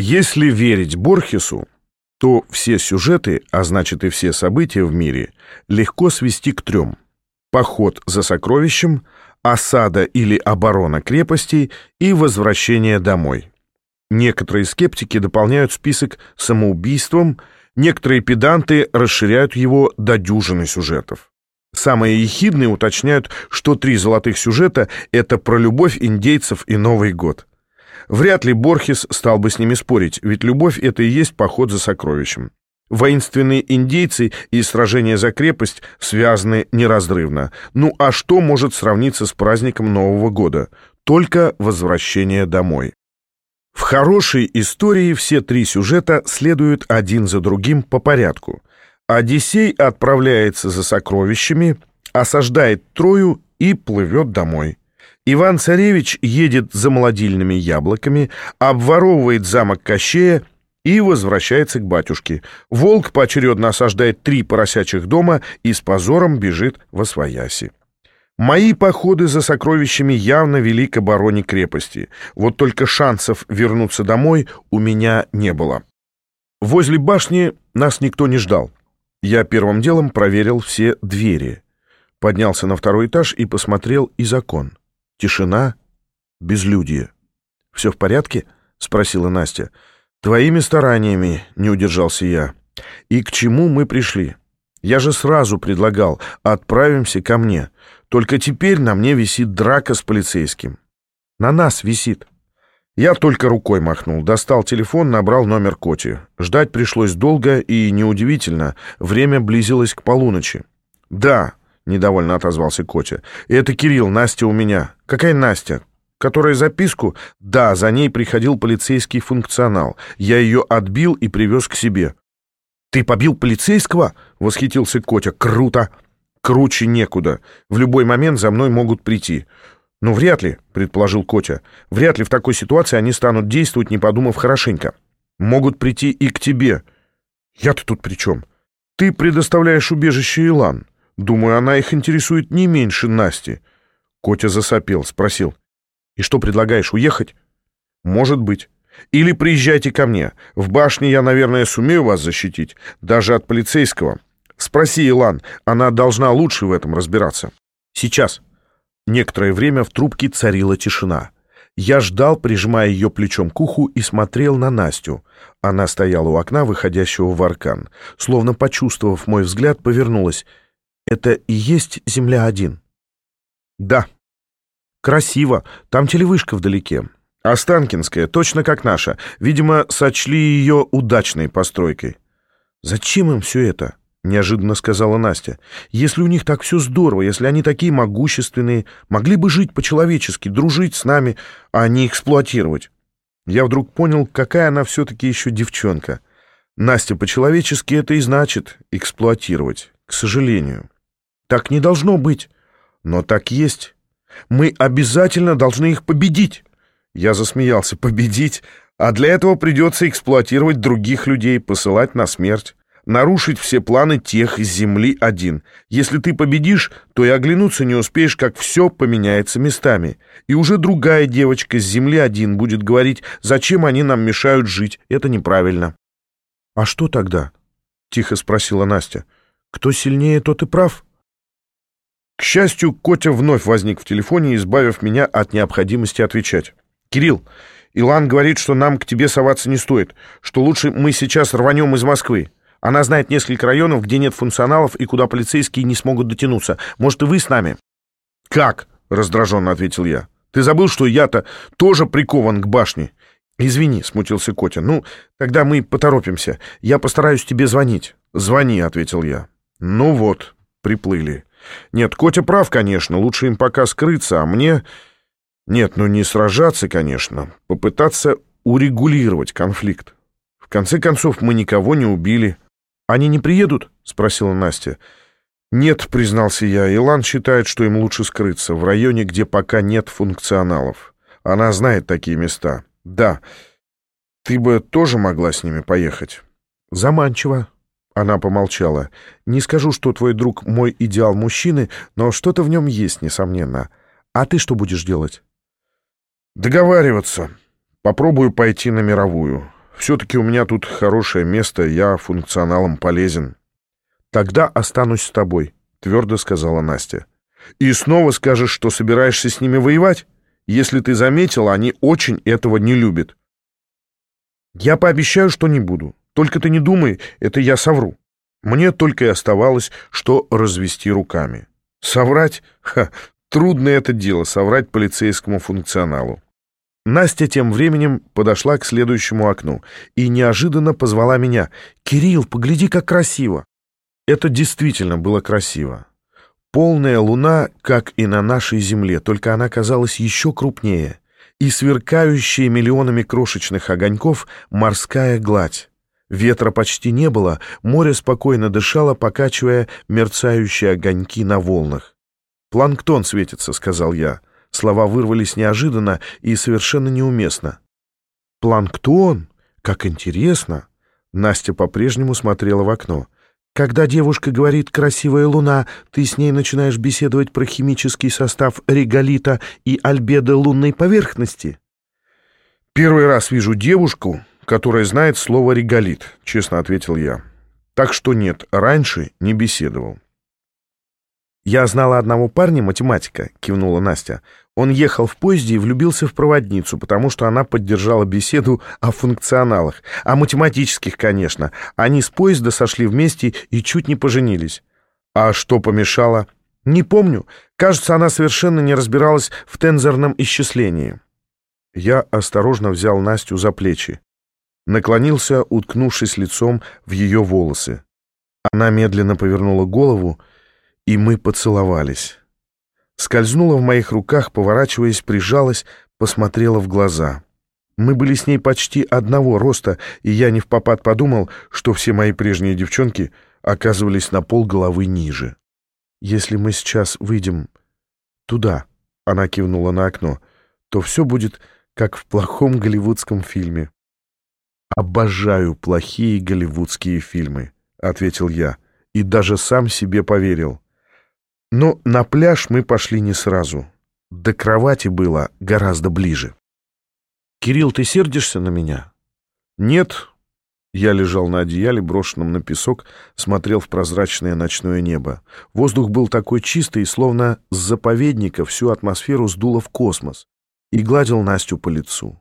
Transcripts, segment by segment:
Если верить Борхесу, то все сюжеты, а значит и все события в мире, легко свести к трем. Поход за сокровищем, осада или оборона крепостей и возвращение домой. Некоторые скептики дополняют список самоубийством, некоторые педанты расширяют его до дюжины сюжетов. Самые ехидные уточняют, что три золотых сюжета — это про любовь индейцев и Новый год. Вряд ли Борхес стал бы с ними спорить, ведь любовь — это и есть поход за сокровищем. Воинственные индейцы и сражения за крепость связаны неразрывно. Ну а что может сравниться с праздником Нового года? Только возвращение домой. В хорошей истории все три сюжета следуют один за другим по порядку. Одиссей отправляется за сокровищами, осаждает Трою и плывет домой. Иван-царевич едет за молодильными яблоками, обворовывает замок Кощея и возвращается к батюшке. Волк поочередно осаждает три поросячьих дома и с позором бежит во свояси. Мои походы за сокровищами явно вели к обороне крепости. Вот только шансов вернуться домой у меня не было. Возле башни нас никто не ждал. Я первым делом проверил все двери. Поднялся на второй этаж и посмотрел из окон. Тишина, безлюдье. «Все в порядке?» — спросила Настя. «Твоими стараниями», — не удержался я. «И к чему мы пришли? Я же сразу предлагал, отправимся ко мне. Только теперь на мне висит драка с полицейским. На нас висит». Я только рукой махнул, достал телефон, набрал номер Коти. Ждать пришлось долго и неудивительно, время близилось к полуночи. «Да», недовольно отозвался Котя. «Это Кирилл, Настя у меня». «Какая Настя?» «Которая записку?» «Да, за ней приходил полицейский функционал. Я ее отбил и привез к себе». «Ты побил полицейского?» — восхитился Котя. «Круто!» «Круче некуда. В любой момент за мной могут прийти». «Ну, вряд ли», — предположил Котя. «Вряд ли в такой ситуации они станут действовать, не подумав хорошенько. Могут прийти и к тебе». «Я-то тут при чем?» «Ты предоставляешь убежище Илан. Думаю, она их интересует не меньше Насти. Котя засопел, спросил. «И что предлагаешь, уехать?» «Может быть. Или приезжайте ко мне. В башне я, наверное, сумею вас защитить, даже от полицейского. Спроси Илан, она должна лучше в этом разбираться. Сейчас». Некоторое время в трубке царила тишина. Я ждал, прижимая ее плечом к уху, и смотрел на Настю. Она стояла у окна, выходящего в аркан. Словно почувствовав мой взгляд, повернулась — это и есть Земля-1? Да. Красиво. Там телевышка вдалеке. Останкинская, точно как наша. Видимо, сочли ее удачной постройкой. Зачем им все это? Неожиданно сказала Настя. Если у них так все здорово, если они такие могущественные, могли бы жить по-человечески, дружить с нами, а не эксплуатировать. Я вдруг понял, какая она все-таки еще девчонка. Настя, по-человечески это и значит эксплуатировать, к сожалению. Так не должно быть. Но так есть. Мы обязательно должны их победить. Я засмеялся. Победить? А для этого придется эксплуатировать других людей, посылать на смерть. Нарушить все планы тех из Земли один. Если ты победишь, то и оглянуться не успеешь, как все поменяется местами. И уже другая девочка с Земли один будет говорить, зачем они нам мешают жить. Это неправильно. «А что тогда?» — тихо спросила Настя. «Кто сильнее, тот и прав». К счастью, Котя вновь возник в телефоне, избавив меня от необходимости отвечать. «Кирилл, Илан говорит, что нам к тебе соваться не стоит, что лучше мы сейчас рванем из Москвы. Она знает несколько районов, где нет функционалов и куда полицейские не смогут дотянуться. Может, и вы с нами?» «Как?» — раздраженно ответил я. «Ты забыл, что я-то тоже прикован к башне?» «Извини», — смутился Котя. «Ну, тогда мы поторопимся. Я постараюсь тебе звонить». «Звони», — ответил я. «Ну вот, приплыли». Нет, Котя прав, конечно, лучше им пока скрыться, а мне... Нет, ну не сражаться, конечно, попытаться урегулировать конфликт. В конце концов, мы никого не убили. Они не приедут? — спросила Настя. Нет, признался я, Илан считает, что им лучше скрыться в районе, где пока нет функционалов. Она знает такие места. Да, ты бы тоже могла с ними поехать. Заманчиво, она помолчала. «Не скажу, что твой друг мой идеал мужчины, но что-то в нем есть, несомненно. А ты что будешь делать?» «Договариваться. Попробую пойти на мировую. Все-таки у меня тут хорошее место, я функционалом полезен. Тогда останусь с тобой, твердо сказала Настя. И снова скажешь, что собираешься с ними воевать? Если ты заметила, они очень этого не любят. Я пообещаю, что не буду. Только ты не думай, это я совру. Мне только и оставалось, что развести руками. Соврать? Ха, трудно это дело, соврать полицейскому функционалу. Настя тем временем подошла к следующему окну и неожиданно позвала меня. «Кирилл, погляди, как красиво!» Это действительно было красиво. Полная луна, как и на нашей земле, только она казалась еще крупнее, и сверкающая миллионами крошечных огоньков морская гладь. Ветра почти не было, море спокойно дышало, покачивая мерцающие огоньки на волнах. «Планктон светится», — сказал я. Слова вырвались неожиданно и совершенно неуместно. «Планктон? Как интересно!» Настя по-прежнему смотрела в окно. «Когда девушка говорит «красивая луна», ты с ней начинаешь беседовать про химический состав реголита и альбедо лунной поверхности?» «Первый раз вижу девушку, которая знает слово «реголит», — честно ответил я. «Так что нет, раньше не беседовал». «Я знала одного парня, математика», — кивнула Настя. «Он ехал в поезде и влюбился в проводницу, потому что она поддержала беседу о функционалах. О математических, конечно. Они с поезда сошли вместе и чуть не поженились». «А что помешало?» «Не помню. Кажется, она совершенно не разбиралась в тензорном исчислении». Я осторожно взял Настю за плечи. Наклонился, уткнувшись лицом в ее волосы. Она медленно повернула голову, и мы поцеловались. Скользнула в моих руках, поворачиваясь, прижалась, посмотрела в глаза. Мы были с ней почти одного роста, и я не в попад подумал, что все мои прежние девчонки оказывались на пол головы ниже. «Если мы сейчас выйдем туда», — она кивнула на окно, «то все будет как в плохом голливудском фильме». «Обожаю плохие голливудские фильмы», — ответил я, и даже сам себе поверил. Но на пляж мы пошли не сразу. До кровати было гораздо ближе. «Кирилл, ты сердишься на меня?» «Нет». Я лежал на одеяле, брошенном на песок, смотрел в прозрачное ночное небо. Воздух был такой чистый, словно с заповедника всю атмосферу сдуло в космос, и гладил Настю по лицу.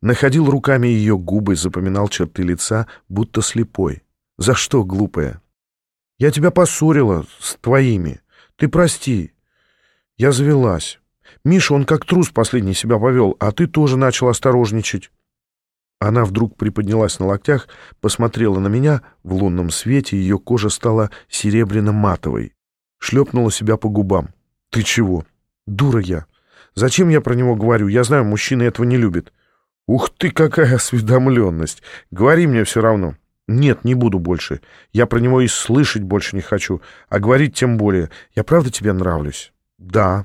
Находил руками ее губы, запоминал черты лица, будто слепой. «За что, глупая?» «Я тебя поссорила с твоими». Ты прости. Я завелась. Миша, он как трус последний себя повел, а ты тоже начал осторожничать. Она вдруг приподнялась на локтях, посмотрела на меня, в лунном свете ее кожа стала серебряно-матовой. Шлепнула себя по губам. «Ты чего?» «Дура я. Зачем я про него говорю? Я знаю, мужчины этого не любят». «Ух ты, какая осведомленность! Говори мне все равно». «Нет, не буду больше. Я про него и слышать больше не хочу, а говорить тем более. Я правда тебе нравлюсь?» «Да».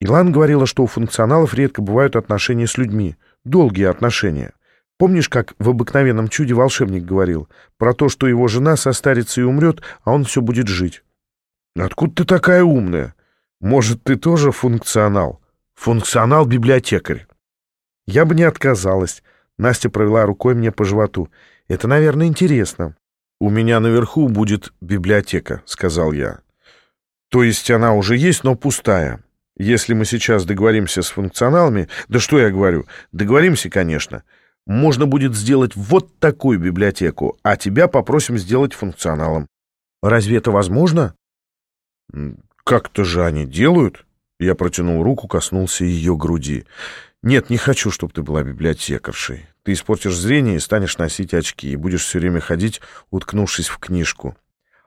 Илан говорила, что у функционалов редко бывают отношения с людьми, долгие отношения. Помнишь, как в «Обыкновенном чуде» волшебник говорил про то, что его жена состарится и умрет, а он все будет жить? «Откуда ты такая умная? Может, ты тоже функционал? Функционал-библиотекарь?» Я бы не отказалась. Настя провела рукой мне по животу. Это, наверное, интересно. «У меня наверху будет библиотека», — сказал я. «То есть она уже есть, но пустая. Если мы сейчас договоримся с функционалами... Да что я говорю? Договоримся, конечно. Можно будет сделать вот такую библиотеку, а тебя попросим сделать функционалом. Разве это возможно?» «Как-то же они делают?» Я протянул руку, коснулся ее груди. «Нет, не хочу, чтобы ты была библиотекаршей. Ты испортишь зрение и станешь носить очки, и будешь все время ходить, уткнувшись в книжку.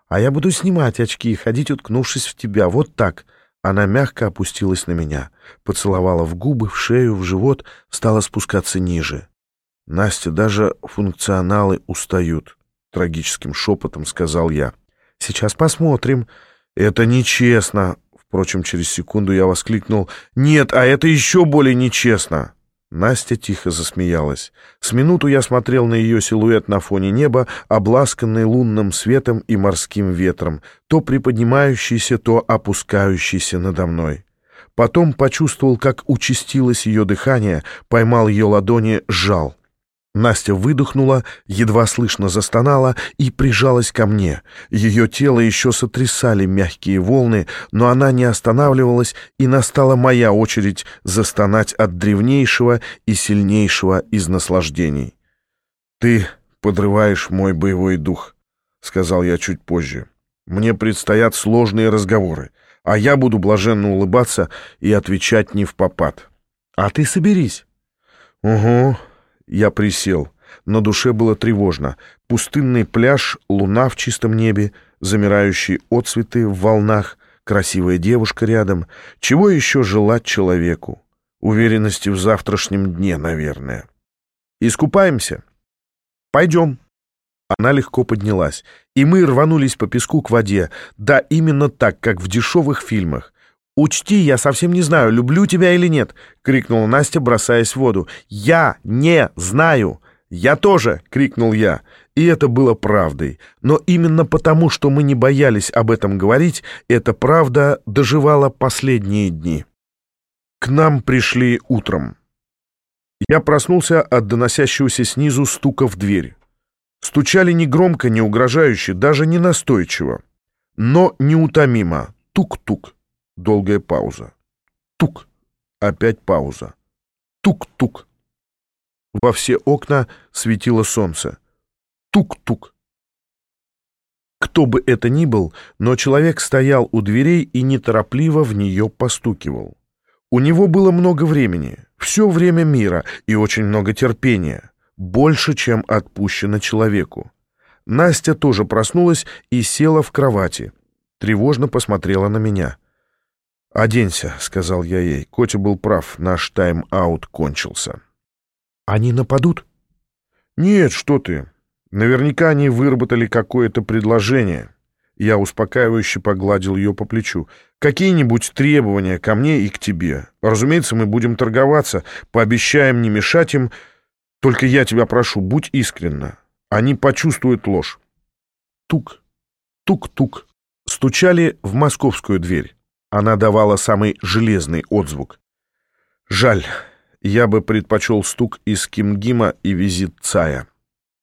А я буду снимать очки и ходить, уткнувшись в тебя, вот так». Она мягко опустилась на меня, поцеловала в губы, в шею, в живот, стала спускаться ниже. «Настя, даже функционалы устают», — трагическим шепотом сказал я. «Сейчас посмотрим». «Это нечестно», Впрочем, через секунду я воскликнул «Нет, а это еще более нечестно!» Настя тихо засмеялась. С минуту я смотрел на ее силуэт на фоне неба, обласканный лунным светом и морским ветром, то приподнимающийся, то опускающийся надо мной. Потом почувствовал, как участилось ее дыхание, поймал ее ладони, сжал. Настя выдохнула, едва слышно застонала и прижалась ко мне. Ее тело еще сотрясали мягкие волны, но она не останавливалась, и настала моя очередь застонать от древнейшего и сильнейшего из наслаждений. «Ты подрываешь мой боевой дух», — сказал я чуть позже. «Мне предстоят сложные разговоры, а я буду блаженно улыбаться и отвечать не в попад». «А ты соберись». «Угу», я присел. На душе было тревожно. Пустынный пляж, луна в чистом небе, замирающие отцветы в волнах, красивая девушка рядом. Чего еще желать человеку? Уверенности в завтрашнем дне, наверное. Искупаемся? Пойдем. Она легко поднялась, и мы рванулись по песку к воде. Да, именно так, как в дешевых фильмах. «Учти, я совсем не знаю, люблю тебя или нет!» — крикнула Настя, бросаясь в воду. «Я не знаю!» «Я тоже!» — крикнул я. И это было правдой. Но именно потому, что мы не боялись об этом говорить, эта правда доживала последние дни. К нам пришли утром. Я проснулся от доносящегося снизу стука в дверь. Стучали не громко, не угрожающе, даже не настойчиво, но неутомимо. Тук-тук. Долгая пауза. Тук. Опять пауза. Тук-тук. Во все окна светило солнце. Тук-тук. Кто бы это ни был, но человек стоял у дверей и неторопливо в нее постукивал. У него было много времени, все время мира и очень много терпения, больше, чем отпущено человеку. Настя тоже проснулась и села в кровати. Тревожно посмотрела на меня — «Оденься», — сказал я ей. Котя был прав, наш тайм-аут кончился. «Они нападут?» «Нет, что ты. Наверняка они выработали какое-то предложение». Я успокаивающе погладил ее по плечу. «Какие-нибудь требования ко мне и к тебе. Разумеется, мы будем торговаться, пообещаем не мешать им. Только я тебя прошу, будь искренна. Они почувствуют ложь». Тук, тук-тук. Стучали в московскую дверь. Она давала самый железный отзвук. Жаль, я бы предпочел стук из Кимгима и визит Цая.